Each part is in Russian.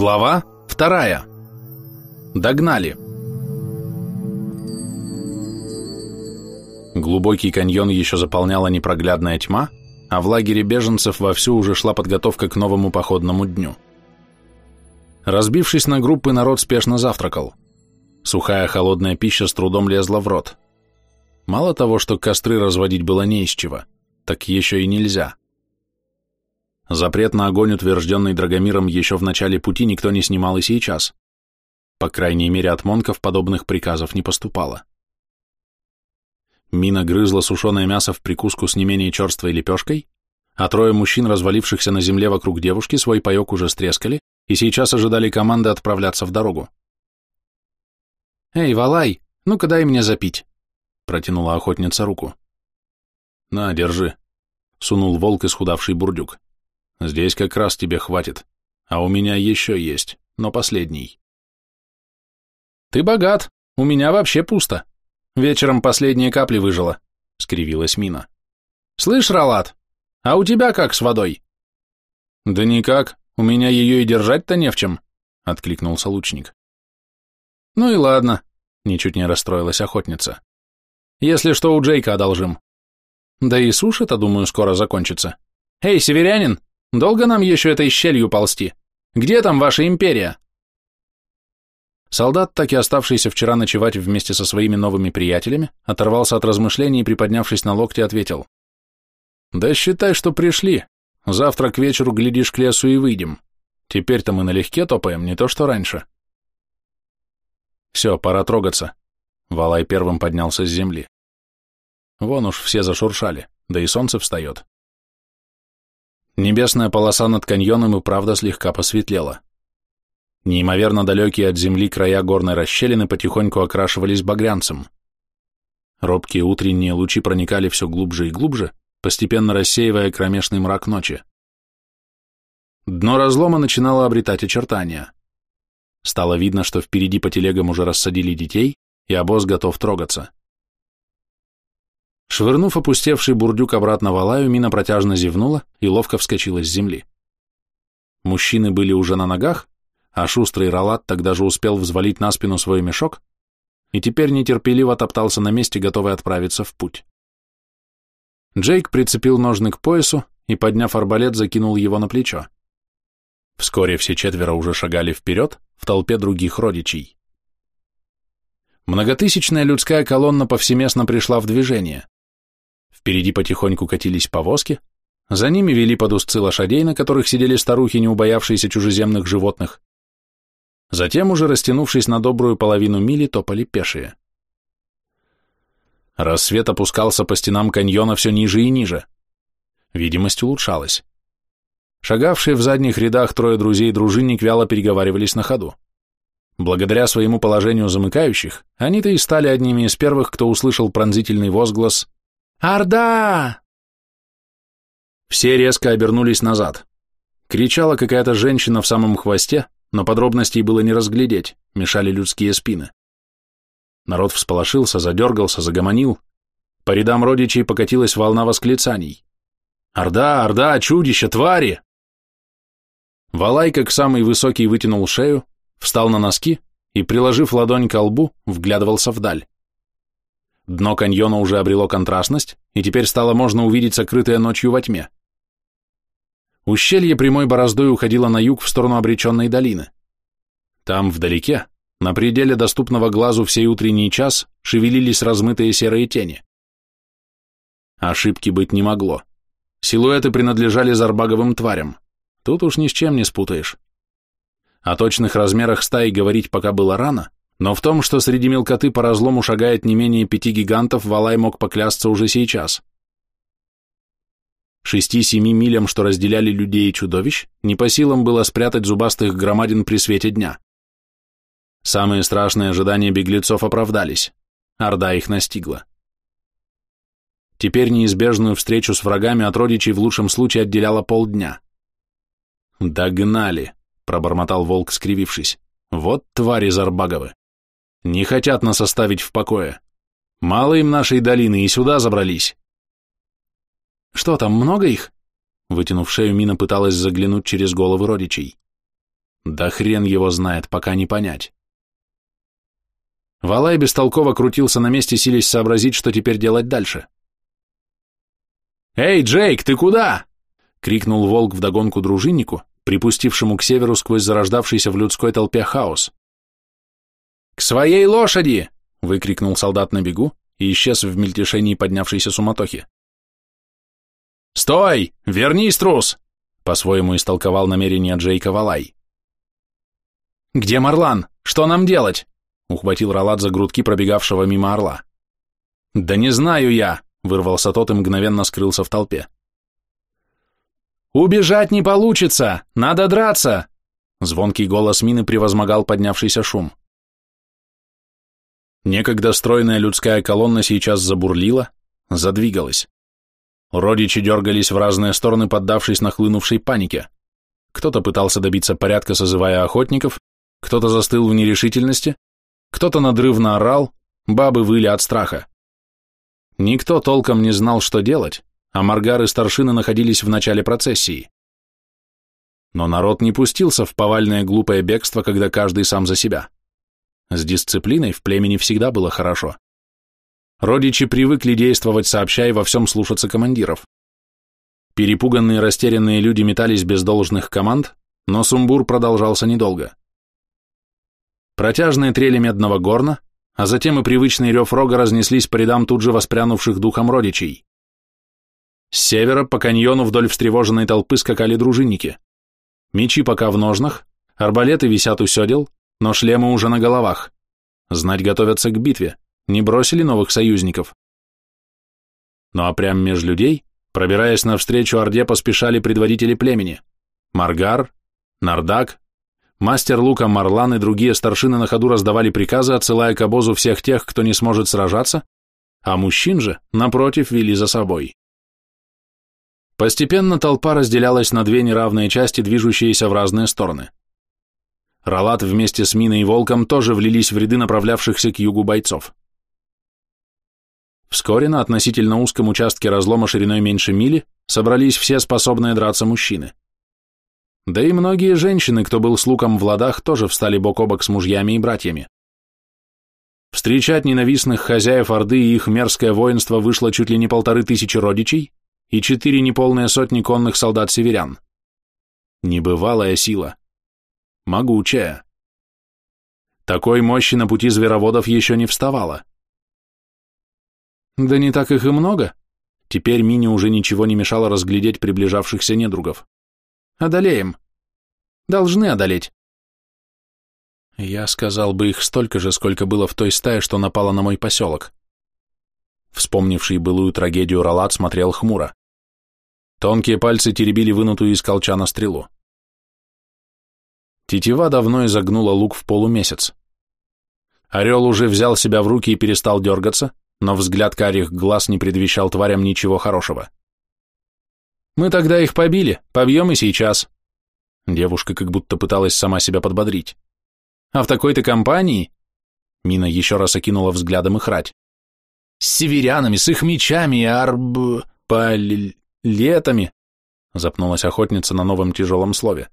Глава вторая. Догнали. Глубокий каньон еще заполняла непроглядная тьма, а в лагере беженцев вовсю уже шла подготовка к новому походному дню. Разбившись на группы, народ спешно завтракал. Сухая холодная пища с трудом лезла в рот. Мало того, что костры разводить было не из чего, так еще и нельзя. Запрет на огонь, утвержденный Драгомиром еще в начале пути, никто не снимал и сейчас. По крайней мере, от монков подобных приказов не поступало. Мина грызла сушеное мясо в прикуску с не менее черствой лепешкой, а трое мужчин, развалившихся на земле вокруг девушки, свой паек уже стрескали и сейчас ожидали команды отправляться в дорогу. «Эй, Валай, ну-ка дай мне запить», — протянула охотница руку. «На, держи», — сунул волк исхудавший бурдюк. Здесь как раз тебе хватит. А у меня еще есть, но последний. Ты богат. У меня вообще пусто. Вечером последние капли выжила, — скривилась Мина. Слышь, Ралат, а у тебя как с водой? Да никак, у меня ее и держать-то не в чем, — откликнулся лучник. Ну и ладно, — ничуть не расстроилась охотница. Если что, у Джейка одолжим. Да и суши-то, думаю, скоро закончится. Эй, северянин, Долго нам еще этой щелью ползти? Где там ваша империя?» Солдат, так и оставшийся вчера ночевать вместе со своими новыми приятелями, оторвался от размышлений и, приподнявшись на локте, ответил. «Да считай, что пришли. Завтра к вечеру, глядишь, к лесу и выйдем. Теперь-то мы налегке топаем, не то что раньше». «Все, пора трогаться». Валай первым поднялся с земли. Вон уж все зашуршали, да и солнце встает. Небесная полоса над каньоном и правда слегка посветлела. Неимоверно далекие от земли края горной расщелины потихоньку окрашивались багрянцем. Робкие утренние лучи проникали все глубже и глубже, постепенно рассеивая кромешный мрак ночи. Дно разлома начинало обретать очертания. Стало видно, что впереди по телегам уже рассадили детей, и обоз готов трогаться. Швырнув опустевший бурдюк обратно в Алаю, Мина протяжно зевнула и ловко вскочила с земли. Мужчины были уже на ногах, а шустрый Ралат тогда же успел взвалить на спину свой мешок и теперь нетерпеливо топтался на месте, готовый отправиться в путь. Джейк прицепил ножны к поясу и, подняв арбалет, закинул его на плечо. Вскоре все четверо уже шагали вперед в толпе других родичей. Многотысячная людская колонна повсеместно пришла в движение. Впереди потихоньку катились повозки, за ними вели под узцы лошадей, на которых сидели старухи, не убоявшиеся чужеземных животных. Затем, уже растянувшись на добрую половину мили, топали пешие. Рассвет опускался по стенам каньона все ниже и ниже. Видимость улучшалась. Шагавшие в задних рядах трое друзей и дружинник вяло переговаривались на ходу. Благодаря своему положению замыкающих, они-то и стали одними из первых, кто услышал пронзительный возглас «Орда!» Все резко обернулись назад. Кричала какая-то женщина в самом хвосте, но подробностей было не разглядеть, мешали людские спины. Народ всполошился, задергался, загомонил. По рядам родичей покатилась волна восклицаний. «Орда! Орда! Чудище! Твари!» Валай, как самый высокий, вытянул шею, встал на носки и, приложив ладонь к лбу, вглядывался вдаль. Дно каньона уже обрело контрастность, и теперь стало можно увидеть сокрытое ночью во тьме. Ущелье прямой бороздой уходило на юг в сторону обреченной долины. Там, вдалеке, на пределе доступного глазу всей утренний час, шевелились размытые серые тени. Ошибки быть не могло. Силуэты принадлежали зарбаговым тварям. Тут уж ни с чем не спутаешь. О точных размерах стаи говорить пока было рано, но в том, что среди мелкоты по разлому шагает не менее пяти гигантов, Валай мог поклясться уже сейчас. Шести-семи милям, что разделяли людей и чудовищ, не по силам было спрятать зубастых громадин при свете дня. Самые страшные ожидания беглецов оправдались. Орда их настигла. Теперь неизбежную встречу с врагами от родичей в лучшем случае отделяло полдня. «Догнали», — пробормотал волк, скривившись. «Вот твари Зарбаговы!» Не хотят нас оставить в покое. Мало им нашей долины, и сюда забрались. Что там, много их? Вытянув шею, Мина пыталась заглянуть через головы родичей. Да хрен его знает, пока не понять. Валай бестолково крутился на месте, силясь сообразить, что теперь делать дальше. «Эй, Джейк, ты куда?» — крикнул волк вдогонку дружиннику, припустившему к северу сквозь зарождавшийся в людской толпе хаос. «К своей лошади!» — выкрикнул солдат на бегу и исчез в мельтешении поднявшейся суматохи. «Стой! Вернись, трус!» — по-своему истолковал намерение Джейка Валай. «Где Марлан? Что нам делать?» — ухватил Ралат за грудки пробегавшего мимо орла. «Да не знаю я!» — вырвался тот и мгновенно скрылся в толпе. «Убежать не получится! Надо драться!» Звонкий голос Мины превозмогал поднявшийся шум. Некогда стройная людская колонна сейчас забурлила, задвигалась. Родичи дергались в разные стороны, поддавшись нахлынувшей панике. Кто-то пытался добиться порядка, созывая охотников, кто-то застыл в нерешительности, кто-то надрывно орал, бабы выли от страха. Никто толком не знал, что делать, а Маргар и старшины находились в начале процессии. Но народ не пустился в повальное глупое бегство, когда каждый сам за себя. С дисциплиной в племени всегда было хорошо. Родичи привыкли действовать сообща и во всем слушаться командиров. Перепуганные растерянные люди метались без должных команд, но сумбур продолжался недолго. Протяжные трели медного горна, а затем и привычный рев рога разнеслись по рядам тут же воспрянувших духом родичей. С севера по каньону вдоль встревоженной толпы скакали дружинники. Мечи пока в ножнах, арбалеты висят у седел, но шлемы уже на головах. Знать готовятся к битве, не бросили новых союзников. Ну а прямо меж людей, пробираясь навстречу Орде, поспешали предводители племени. Маргар, Нардак, Мастер лука Марлан и другие старшины на ходу раздавали приказы, отсылая к обозу всех тех, кто не сможет сражаться, а мужчин же, напротив, вели за собой. Постепенно толпа разделялась на две неравные части, движущиеся в разные стороны. Ралат вместе с Миной и Волком тоже влились в ряды направлявшихся к югу бойцов. Вскоре на относительно узком участке разлома шириной меньше мили собрались все способные драться мужчины. Да и многие женщины, кто был с луком в ладах, тоже встали бок о бок с мужьями и братьями. Встречать ненавистных хозяев Орды и их мерзкое воинство вышло чуть ли не полторы тысячи родичей и четыре неполные сотни конных солдат-северян. Небывалая сила. Могучая. Такой мощи на пути звероводов еще не вставала. Да не так их и много. Теперь Мине уже ничего не мешало разглядеть приближавшихся недругов. Одолеем. Должны одолеть. Я сказал бы их столько же, сколько было в той стае, что напала на мой поселок. Вспомнивший былую трагедию Ралат смотрел хмуро. Тонкие пальцы теребили вынутую из колчана стрелу. Тетива давно изогнула лук в полумесяц. Орел уже взял себя в руки и перестал дергаться, но взгляд карих глаз не предвещал тварям ничего хорошего. Мы тогда их побили, побьем и сейчас. Девушка как будто пыталась сама себя подбодрить. А в такой-то компании... Мина еще раз окинула взглядом их рать. С северянами, с их мечами арб... палетами. Запнулась охотница на новом тяжелом слове.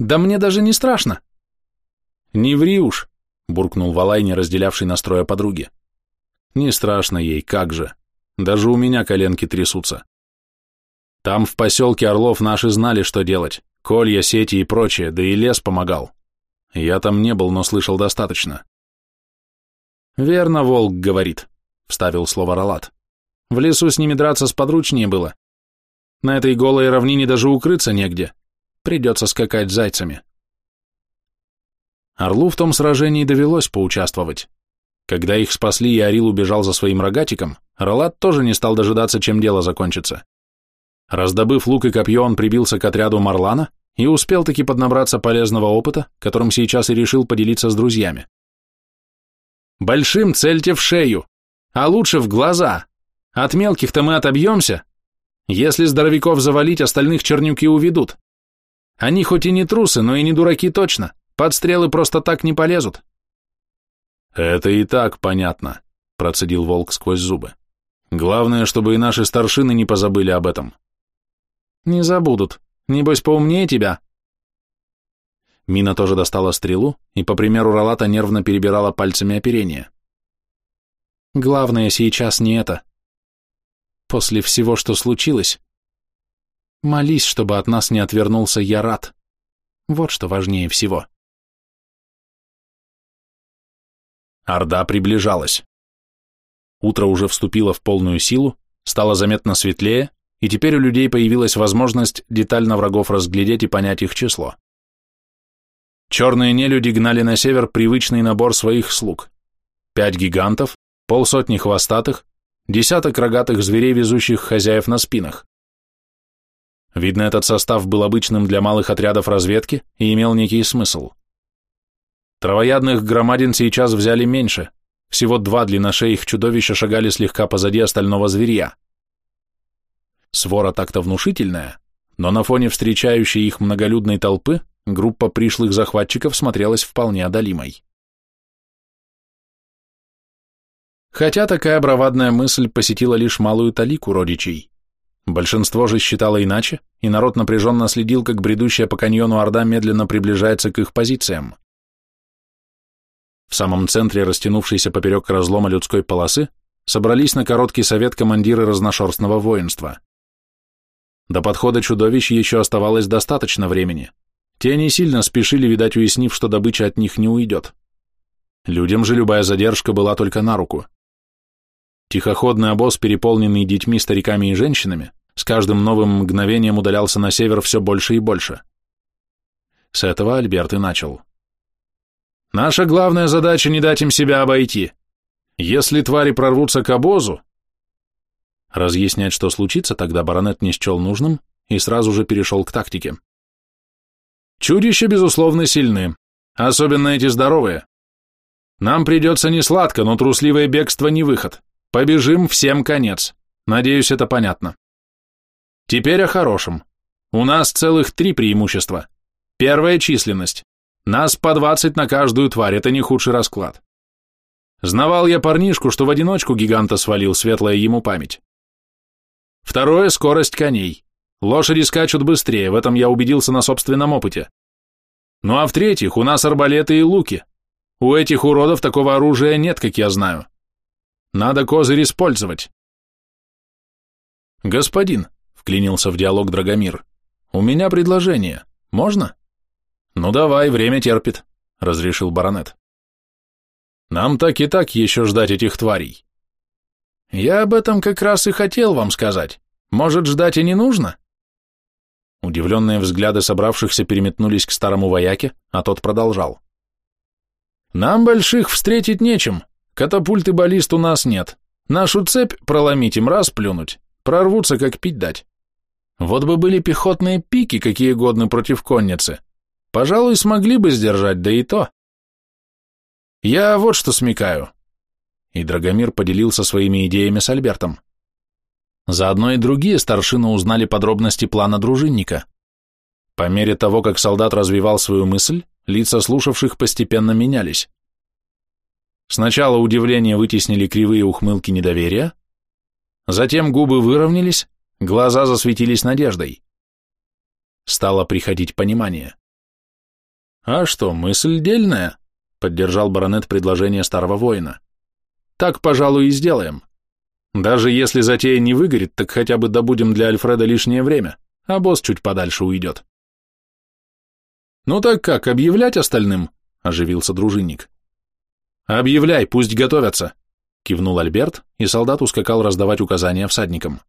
Да мне даже не страшно. Не ври уж, буркнул Валай, не разделявший настроя подруги. Не страшно ей, как же. Даже у меня коленки трясутся. Там в поселке Орлов наши знали, что делать. Колья, сети и прочее, да и лес помогал. Я там не был, но слышал достаточно. Верно, волк говорит, вставил слово Ралат. В лесу с ними драться сподручнее было. На этой голой равнине даже укрыться негде. Придется скакать зайцами. Орлу в том сражении довелось поучаствовать. Когда их спасли и Орил убежал за своим рогатиком, Ралат тоже не стал дожидаться, чем дело закончится. Раздобыв лук и копье, он прибился к отряду Марлана и успел таки поднабраться полезного опыта, которым сейчас и решил поделиться с друзьями. «Большим цельте в шею, а лучше в глаза. От мелких-то мы отобьемся. Если здоровяков завалить, остальных чернюки уведут. Они хоть и не трусы, но и не дураки точно, под стрелы просто так не полезут». «Это и так понятно», — процедил волк сквозь зубы. «Главное, чтобы и наши старшины не позабыли об этом». Не забудут. Небось, поумнее тебя. Мина тоже достала стрелу и, по примеру Ролата, нервно перебирала пальцами оперение. Главное сейчас не это. После всего, что случилось, молись, чтобы от нас не отвернулся Ярат. Вот что важнее всего. Орда приближалась. Утро уже вступило в полную силу, стало заметно светлее, и теперь у людей появилась возможность детально врагов разглядеть и понять их число. Черные нелюди гнали на север привычный набор своих слуг. Пять гигантов, полсотни хвостатых, десяток рогатых зверей, везущих хозяев на спинах. Видно, этот состав был обычным для малых отрядов разведки и имел некий смысл. Травоядных громадин сейчас взяли меньше, всего два длинношеих чудовища шагали слегка позади остального зверья. Свора так-то внушительная, но на фоне встречающей их многолюдной толпы группа пришлых захватчиков смотрелась вполне одолимой. Хотя такая бравадная мысль посетила лишь малую талику родичей. Большинство же считало иначе, и народ напряженно следил, как бредущая по каньону Орда медленно приближается к их позициям. В самом центре растянувшейся поперек разлома людской полосы собрались на короткий совет командиры разношерстного воинства. До подхода чудовищ еще оставалось достаточно времени. Те не сильно спешили, видать, уяснив, что добыча от них не уйдет. Людям же любая задержка была только на руку. Тихоходный обоз, переполненный детьми, стариками и женщинами, с каждым новым мгновением удалялся на север все больше и больше. С этого Альберт и начал. «Наша главная задача не дать им себя обойти. Если твари прорвутся к обозу...» Разъяснять, что случится, тогда баронет не счел нужным и сразу же перешел к тактике. Чудища, безусловно, сильны, особенно эти здоровые. Нам придется не сладко, но трусливое бегство не выход. Побежим, всем конец. Надеюсь, это понятно. Теперь о хорошем. У нас целых три преимущества. Первая – численность. Нас по двадцать на каждую тварь, это не худший расклад. Знавал я парнишку, что в одиночку гиганта свалил, светлая ему память. Второе – скорость коней. Лошади скачут быстрее, в этом я убедился на собственном опыте. Ну а в-третьих, у нас арбалеты и луки. У этих уродов такого оружия нет, как я знаю. Надо козырь использовать. Господин, вклинился в диалог Драгомир, у меня предложение. Можно? Ну давай, время терпит, разрешил баронет. Нам так и так еще ждать этих тварей. Я об этом как раз и хотел вам сказать. Может, ждать и не нужно? Удивленные взгляды собравшихся переметнулись к старому вояке, а тот продолжал. «Нам больших встретить нечем. Катапульт и баллист у нас нет. Нашу цепь проломить им раз плюнуть, прорвутся, как пить дать. Вот бы были пехотные пики, какие годны против конницы. Пожалуй, смогли бы сдержать, да и то. Я вот что смекаю». И Драгомир поделился своими идеями с Альбертом. Заодно и другие старшины узнали подробности плана дружинника. По мере того, как солдат развивал свою мысль, лица слушавших постепенно менялись. Сначала удивление вытеснили кривые ухмылки недоверия, затем губы выровнялись, глаза засветились надеждой. Стало приходить понимание. «А что, мысль дельная?» — поддержал баронет предложение старого воина. «Так, пожалуй, и сделаем. Даже если затея не выгорит, так хотя бы добудем для Альфреда лишнее время, а босс чуть подальше уйдет. «Ну так как, объявлять остальным?» – оживился дружинник. «Объявляй, пусть готовятся», – кивнул Альберт, и солдат ускакал раздавать указания всадникам.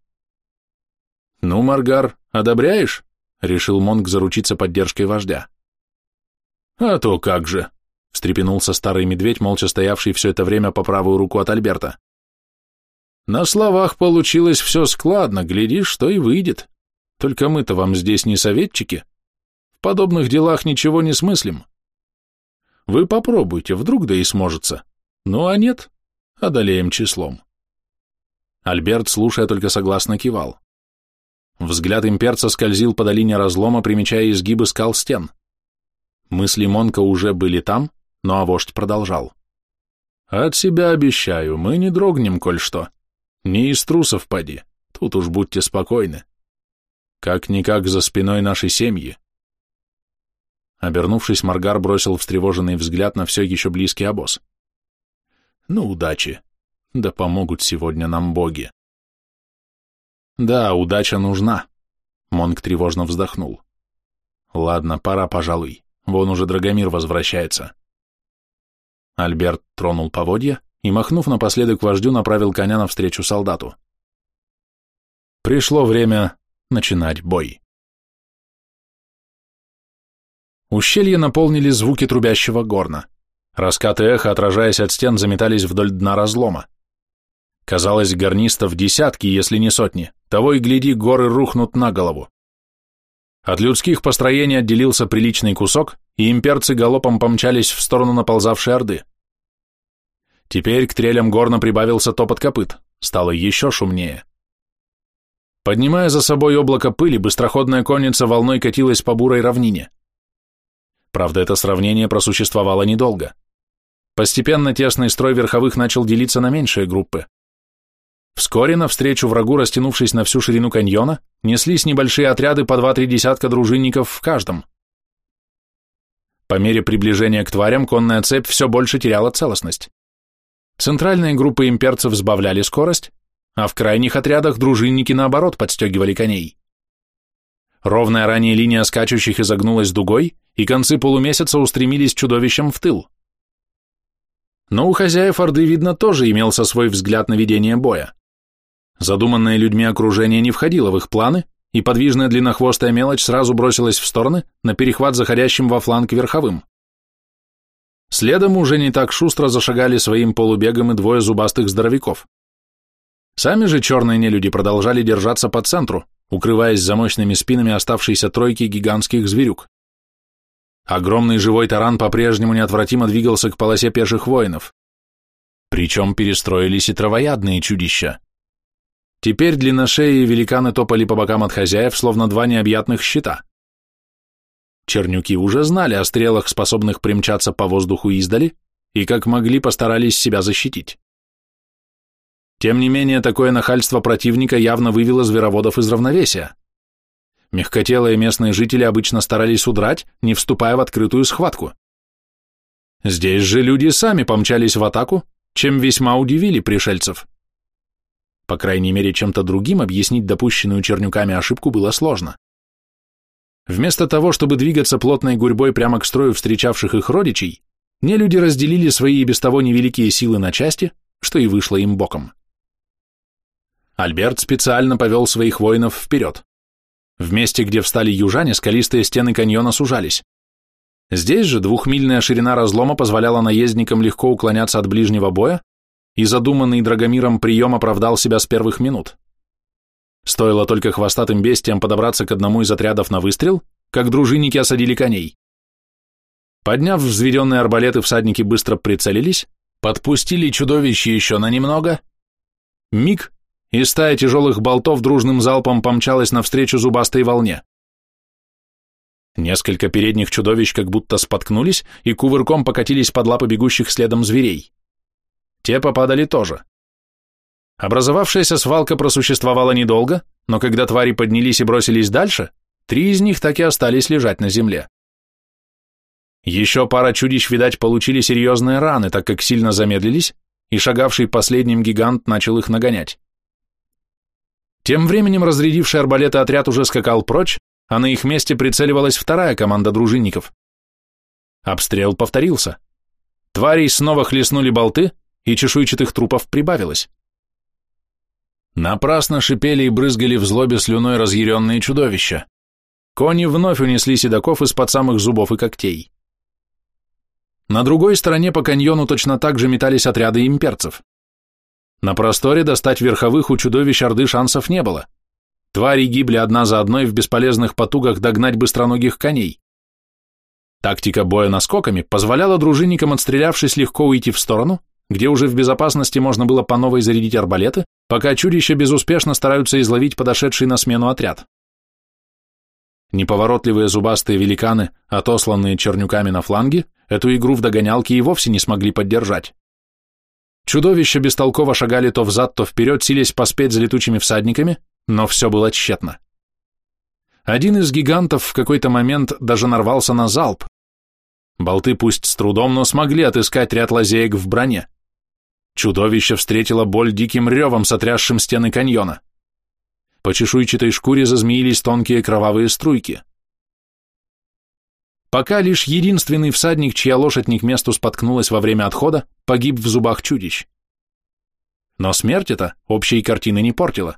«Ну, Маргар, одобряешь?» – решил Монг заручиться поддержкой вождя. «А то как же!» – встрепенулся старый медведь, молча стоявший все это время по правую руку от Альберта. На словах получилось все складно, глядишь, что и выйдет. Только мы-то вам здесь не советчики. В подобных делах ничего не смыслим. Вы попробуйте, вдруг да и сможется. Ну а нет, одолеем числом. Альберт, слушая, только согласно кивал. Взгляд имперца скользил по долине разлома, примечая изгибы скал стен. Мысли Монка уже были там, но вождь продолжал. «От себя обещаю, мы не дрогнем, коль что. Не из трусов поди, тут уж будьте спокойны. Как-никак за спиной нашей семьи. Обернувшись, Маргар бросил встревоженный взгляд на все еще близкий обоз. Ну, удачи. Да помогут сегодня нам боги. Да, удача нужна. Монг тревожно вздохнул. Ладно, пора, пожалуй. Вон уже Драгомир возвращается. Альберт тронул поводья и, махнув напоследок вождю, направил коня навстречу солдату. Пришло время начинать бой. Ущелье наполнили звуки трубящего горна. Раскаты эха, отражаясь от стен, заметались вдоль дна разлома. Казалось, гарнистов десятки, если не сотни. Того и гляди, горы рухнут на голову. От людских построений отделился приличный кусок, и имперцы галопом помчались в сторону наползавшей орды. Теперь к трелям горна прибавился топот копыт, стало еще шумнее. Поднимая за собой облако пыли, быстроходная конница волной катилась по бурой равнине. Правда, это сравнение просуществовало недолго. Постепенно тесный строй верховых начал делиться на меньшие группы. Вскоре навстречу врагу, растянувшись на всю ширину каньона, неслись небольшие отряды по два-три десятка дружинников в каждом. По мере приближения к тварям конная цепь все больше теряла целостность. Центральные группы имперцев сбавляли скорость, а в крайних отрядах дружинники, наоборот, подстегивали коней. Ровная ранее линия скачущих изогнулась дугой, и концы полумесяца устремились чудовищем в тыл. Но у хозяев Орды, видно, тоже имелся свой взгляд на ведение боя. Задуманное людьми окружение не входило в их планы, и подвижная длиннохвостая мелочь сразу бросилась в стороны на перехват заходящим во фланг верховым. Следом уже не так шустро зашагали своим полубегом и двое зубастых здоровяков. Сами же черные нелюди продолжали держаться по центру, укрываясь за мощными спинами оставшейся тройки гигантских зверюк. Огромный живой таран по-прежнему неотвратимо двигался к полосе пеших воинов. Причем перестроились и травоядные чудища. Теперь длинношеи и великаны топали по бокам от хозяев, словно два необъятных щита. Чернюки уже знали о стрелах, способных примчаться по воздуху издали, и как могли постарались себя защитить. Тем не менее, такое нахальство противника явно вывело звероводов из равновесия. Мягкотелые местные жители обычно старались удрать, не вступая в открытую схватку. Здесь же люди сами помчались в атаку, чем весьма удивили пришельцев. По крайней мере, чем-то другим объяснить допущенную чернюками ошибку было сложно. Вместо того, чтобы двигаться плотной гурьбой прямо к строю встречавших их родичей, нелюди разделили свои и без того невеликие силы на части, что и вышло им боком. Альберт специально повел своих воинов вперед. В месте, где встали южане, скалистые стены каньона сужались. Здесь же двухмильная ширина разлома позволяла наездникам легко уклоняться от ближнего боя, и задуманный Драгомиром прием оправдал себя с первых минут. Стоило только хвостатым бестиям подобраться к одному из отрядов на выстрел, как дружинники осадили коней. Подняв взведенные арбалеты, всадники быстро прицелились, подпустили чудовище еще на немного. Миг, и стая тяжелых болтов дружным залпом помчалась навстречу зубастой волне. Несколько передних чудовищ как будто споткнулись и кувырком покатились под лапы бегущих следом зверей. Те попадали тоже. Образовавшаяся свалка просуществовала недолго, но когда твари поднялись и бросились дальше, три из них так и остались лежать на земле. Еще пара чудищ, видать, получили серьезные раны, так как сильно замедлились, и шагавший последним гигант начал их нагонять. Тем временем разрядивший арбалеты отряд уже скакал прочь, а на их месте прицеливалась вторая команда дружинников. Обстрел повторился. Тварей снова хлестнули болты, и чешуйчатых трупов прибавилось. Напрасно шипели и брызгали в злобе слюной разъяренные чудовища. Кони вновь унесли седаков из-под самых зубов и когтей. На другой стороне по каньону точно так же метались отряды имперцев. На просторе достать верховых у чудовищ Орды шансов не было. Твари гибли одна за одной в бесполезных потугах догнать быстроногих коней. Тактика боя наскоками позволяла дружинникам, отстрелявшись, легко уйти в сторону, где уже в безопасности можно было по новой зарядить арбалеты, пока чудища безуспешно стараются изловить подошедший на смену отряд. Неповоротливые зубастые великаны, отосланные чернюками на фланге, эту игру в догонялки и вовсе не смогли поддержать. Чудовища бестолково шагали то взад, то вперед, силясь поспеть за летучими всадниками, но все было тщетно. Один из гигантов в какой-то момент даже нарвался на залп, Болты пусть с трудом, но смогли отыскать ряд лазеек в броне. Чудовище встретило боль диким ревом, сотрясшим стены каньона. По чешуйчатой шкуре зазмеились тонкие кровавые струйки. Пока лишь единственный всадник, чья лошадь не к месту споткнулась во время отхода, погиб в зубах чудищ. Но смерть эта общей картины не портила.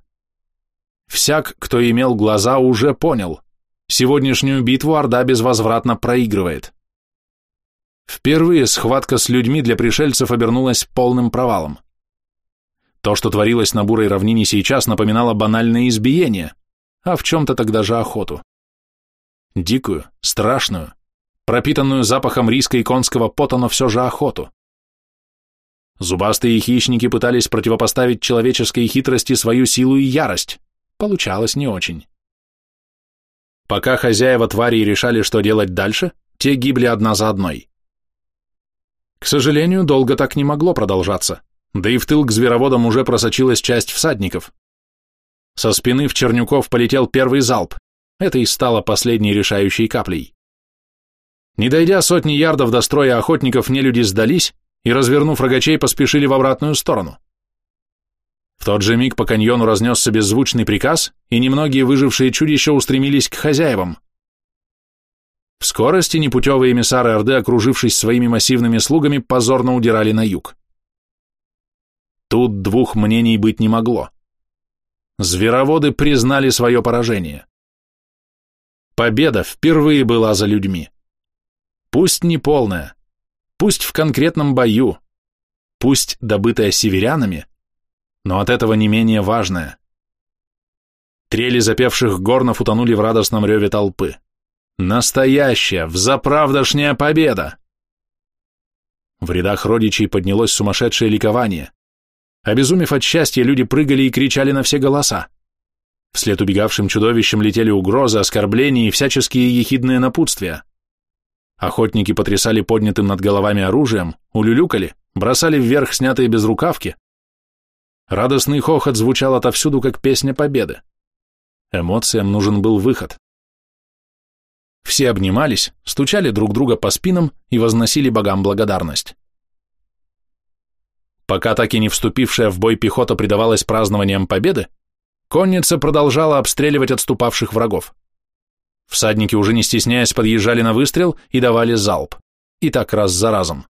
Всяк, кто имел глаза, уже понял. Сегодняшнюю битву Орда безвозвратно проигрывает. Впервые схватка с людьми для пришельцев обернулась полным провалом. То, что творилось на бурой равнине сейчас, напоминало банальное избиение, а в чем-то тогда же охоту. Дикую, страшную, пропитанную запахом риска и конского пота, но все же охоту. Зубастые хищники пытались противопоставить человеческой хитрости свою силу и ярость. Получалось не очень. Пока хозяева тварей решали, что делать дальше, те гибли одна за одной. К сожалению, долго так не могло продолжаться, да и в тыл к звероводам уже просочилась часть всадников. Со спины в Чернюков полетел первый залп, это и стало последней решающей каплей. Не дойдя сотни ярдов до строя охотников, нелюди сдались и, развернув рогачей, поспешили в обратную сторону. В тот же миг по каньону разнесся беззвучный приказ, и немногие выжившие чудища устремились к хозяевам. В скорости непутевые эмиссары Орды, окружившись своими массивными слугами, позорно удирали на юг. Тут двух мнений быть не могло. Звероводы признали свое поражение. Победа впервые была за людьми. Пусть не полная, пусть в конкретном бою, пусть добытая северянами, но от этого не менее важная. Трели запевших горнов утонули в радостном реве толпы. Настоящая, взаправдошняя победа! В рядах родичей поднялось сумасшедшее ликование. Обезумев от счастья, люди прыгали и кричали на все голоса. Вслед убегавшим чудовищам летели угрозы, оскорбления и всяческие ехидные напутствия. Охотники потрясали поднятым над головами оружием, улюлюкали, бросали вверх снятые безрукавки. Радостный хохот звучал отовсюду, как песня победы. Эмоциям нужен был выход. Все обнимались, стучали друг друга по спинам и возносили богам благодарность. Пока так и не вступившая в бой пехота предавалась празднованиям победы, конница продолжала обстреливать отступавших врагов. Всадники, уже не стесняясь, подъезжали на выстрел и давали залп. И так раз за разом.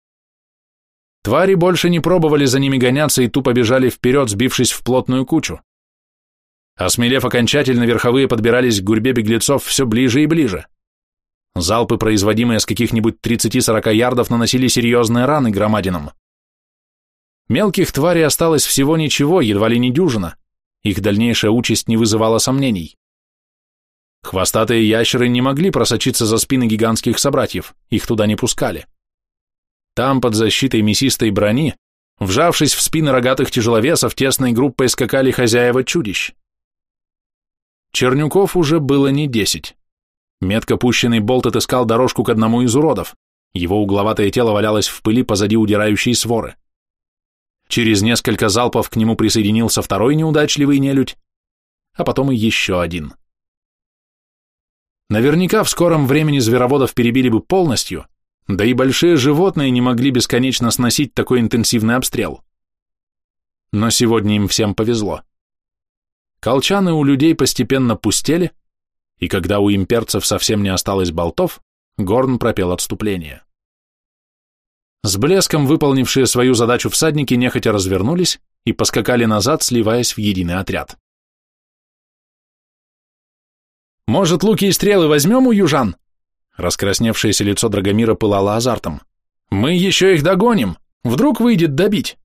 Твари больше не пробовали за ними гоняться и тупо бежали вперед, сбившись в плотную кучу. Осмелев окончательно, верховые подбирались к гурьбе беглецов все ближе и ближе. Залпы, производимые с каких-нибудь 30-40 ярдов, наносили серьезные раны громадинам. Мелких тварей осталось всего ничего, едва ли не дюжина. Их дальнейшая участь не вызывала сомнений. Хвостатые ящеры не могли просочиться за спины гигантских собратьев, их туда не пускали. Там, под защитой мясистой брони, вжавшись в спины рогатых тяжеловесов, тесной группой скакали хозяева чудищ. Чернюков уже было не десять. Метко пущенный болт отыскал дорожку к одному из уродов. Его угловатое тело валялось в пыли позади удирающей своры. Через несколько залпов к нему присоединился второй неудачливый нелюдь, а потом и еще один. Наверняка в скором времени звероводов перебили бы полностью, да и большие животные не могли бесконечно сносить такой интенсивный обстрел. Но сегодня им всем повезло. Колчаны у людей постепенно пустели, и когда у имперцев совсем не осталось болтов, Горн пропел отступление. С блеском выполнившие свою задачу всадники нехотя развернулись и поскакали назад, сливаясь в единый отряд. «Может, луки и стрелы возьмем у южан?» Раскрасневшееся лицо Драгомира пылало азартом. «Мы еще их догоним! Вдруг выйдет добить!»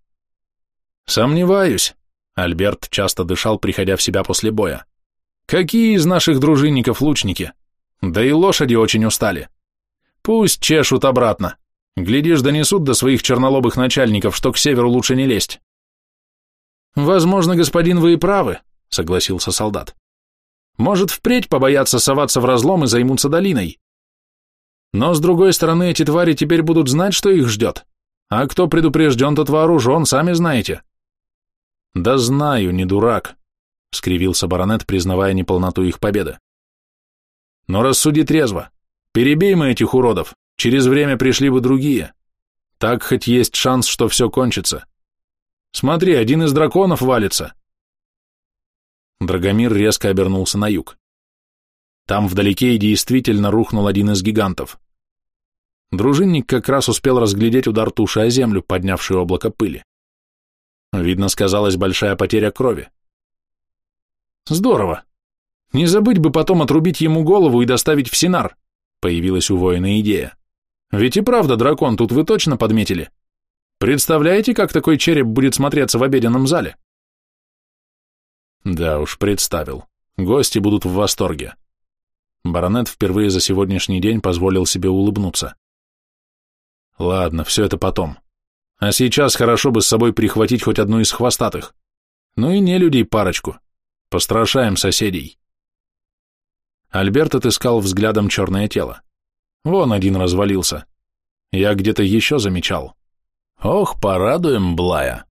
«Сомневаюсь», — Альберт часто дышал, приходя в себя после боя. «Какие из наших дружинников лучники? Да и лошади очень устали. Пусть чешут обратно. Глядишь, донесут до своих чернолобых начальников, что к северу лучше не лезть». «Возможно, господин, вы и правы», — согласился солдат. Может, впредь побояться соваться в разлом и займутся долиной. Но, с другой стороны, эти твари теперь будут знать, что их ждет. А кто предупрежден, тот вооружен, сами знаете. Да знаю, не дурак, — скривился баронет, признавая неполноту их победы. Но рассуди трезво. Перебей мы этих уродов, Через время пришли бы другие. Так хоть есть шанс, что все кончится. Смотри, один из драконов валится. Драгомир резко обернулся на юг. Там вдалеке и действительно рухнул один из гигантов. Дружинник как раз успел разглядеть удар туши о землю, поднявший облако пыли. Видно, сказалась большая потеря крови. Здорово. Не забыть бы потом отрубить ему голову и доставить в Синар, появилась у воина идея. Ведь и правда, дракон, тут вы точно подметили. Представляете, как такой череп будет смотреться в обеденном зале? Да уж, представил. Гости будут в восторге. Баронет впервые за сегодняшний день позволил себе улыбнуться. Ладно, все это потом. А сейчас хорошо бы с собой прихватить хоть одну из хвостатых. Ну и не людей парочку. Пострашаем соседей. Альберт отыскал взглядом черное тело. Вон один развалился. Я где-то еще замечал. Ох, порадуем Блая.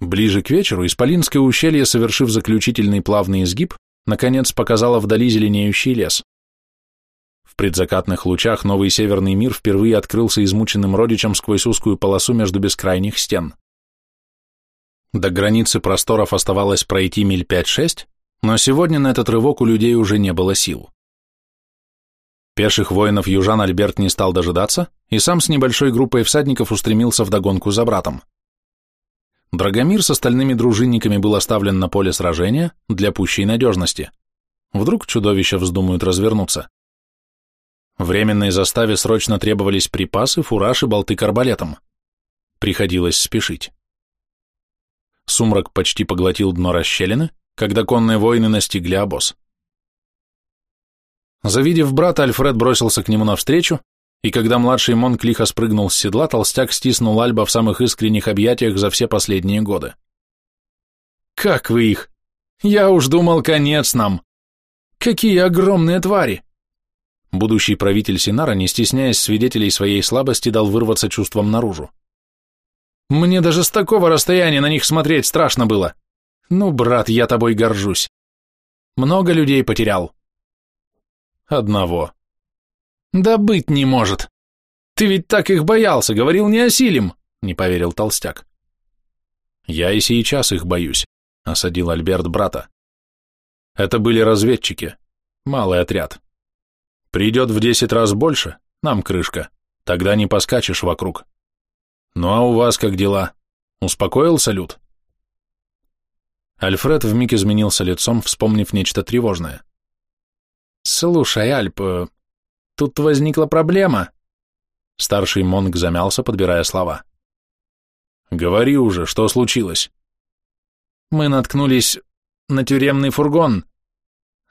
Ближе к вечеру Исполинское ущелье, совершив заключительный плавный изгиб, наконец показало вдали зеленеющий лес. В предзакатных лучах новый северный мир впервые открылся измученным родичем сквозь узкую полосу между бескрайних стен. До границы просторов оставалось пройти миль 5-6, но сегодня на этот рывок у людей уже не было сил. Пеших воинов южан Альберт не стал дожидаться и сам с небольшой группой всадников устремился в догонку за братом. Драгомир с остальными дружинниками был оставлен на поле сражения для пущей надежности. Вдруг чудовища вздумают развернуться. Временной заставе срочно требовались припасы, фураж и болты к арбалетам. Приходилось спешить. Сумрак почти поглотил дно расщелины, когда конные воины настигли обоз. Завидев брата, Альфред бросился к нему навстречу, и когда младший Монк лихо спрыгнул с седла, толстяк стиснул Альба в самых искренних объятиях за все последние годы. «Как вы их? Я уж думал, конец нам! Какие огромные твари!» Будущий правитель Синара, не стесняясь свидетелей своей слабости, дал вырваться чувством наружу. «Мне даже с такого расстояния на них смотреть страшно было. Ну, брат, я тобой горжусь. Много людей потерял». «Одного», да быть не может. Ты ведь так их боялся, говорил не осилим, не поверил толстяк. Я и сейчас их боюсь, осадил Альберт брата. Это были разведчики, малый отряд. Придет в десять раз больше, нам крышка, тогда не поскачешь вокруг. Ну а у вас как дела? Успокоился Люд? Альфред вмиг изменился лицом, вспомнив нечто тревожное. «Слушай, Альп, Тут возникла проблема. Старший Монг замялся, подбирая слова. Говори уже, что случилось? Мы наткнулись на тюремный фургон.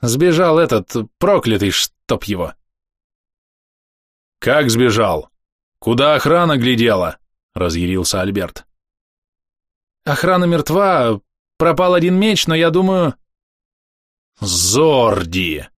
Сбежал этот проклятый, чтоб его. Как сбежал? Куда охрана глядела? Разъярился Альберт. Охрана мертва, пропал один меч, но я думаю... Зорди!